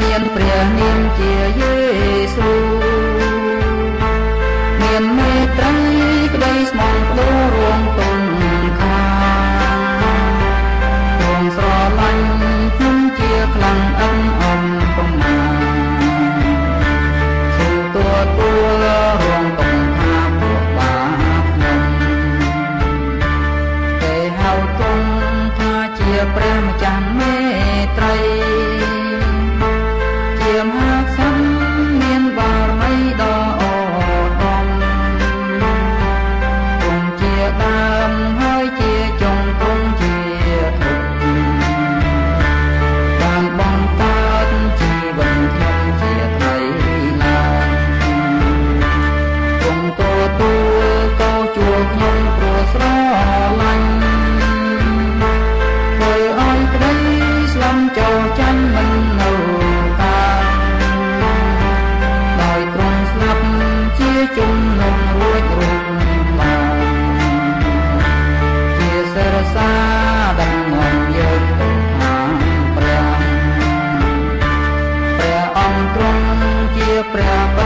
មានព្រះនាមជាយេស៊ូមានមេត្រីក្តីស្មោះផ្ដូររួមទុំខាទ្រង់ស្រឡាញ់ខ្ញុំជាខ្លាំងអឹងអំកំណាសូមទួតពួលរងកំខាពួកបាខ្ញុំគេហៅទុំថាជាព្រះម្ចាស់ berapa